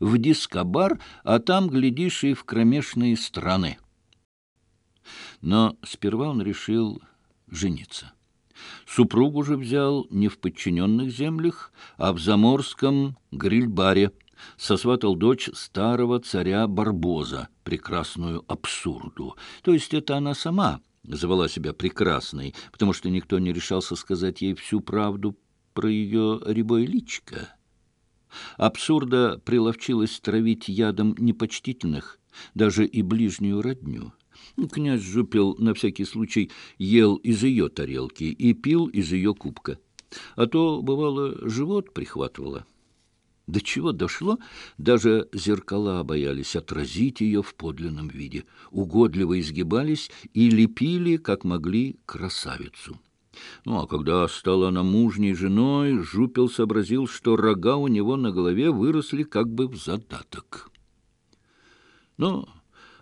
в дискобар, а там, глядишь, и в кромешные страны. Но сперва он решил жениться. Супругу же взял не в подчиненных землях, а в заморском грильбаре. Сосватал дочь старого царя Барбоза, прекрасную абсурду. То есть это она сама звала себя прекрасной, потому что никто не решался сказать ей всю правду про ее рябое личико. Абсурда приловчилась травить ядом непочтительных, даже и ближнюю родню. Князь Жупел на всякий случай ел из ее тарелки и пил из ее кубка. А то, бывало, живот прихватывало. До чего дошло, даже зеркала боялись отразить ее в подлинном виде, угодливо изгибались и лепили, как могли, красавицу. Ну, а когда стала она мужней женой, Жупел сообразил, что рога у него на голове выросли как бы в задаток. Но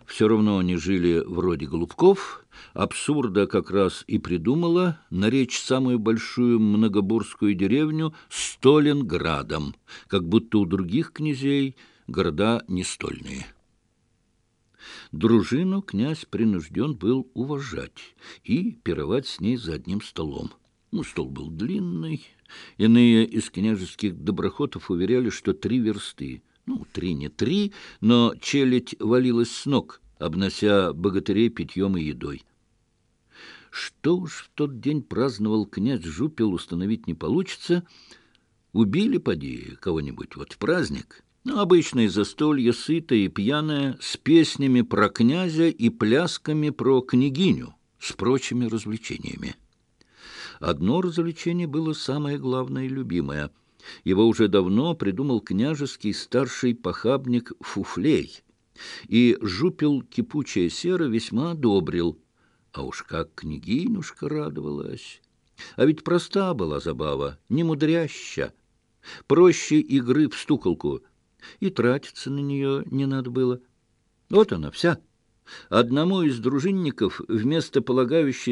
все равно они жили вроде голубков. Абсурда как раз и придумала наречь самую большую многоборскую деревню Столинградом, как будто у других князей города не стольные. Дружину князь принужден был уважать и пировать с ней за одним столом. Ну, стол был длинный. Иные из княжеских доброхотов уверяли, что три версты. Ну, три не три, но челядь валилась с ног, обнося богатырей питьем и едой. Что уж в тот день праздновал князь Жупел, установить не получится. Убили, поди, кого-нибудь вот в праздник — ну, Обычное застолье, сытое и пьяное, с песнями про князя и плясками про княгиню, с прочими развлечениями. Одно развлечение было самое главное и любимое. Его уже давно придумал княжеский старший похабник Фуфлей, и жупил кипучая сера весьма одобрил. А уж как княгинюшка радовалась! А ведь проста была забава, не мудряща. Проще игры в стуколку, и тратиться на нее не надо было. Вот она вся. Одному из дружинников вместо полагающей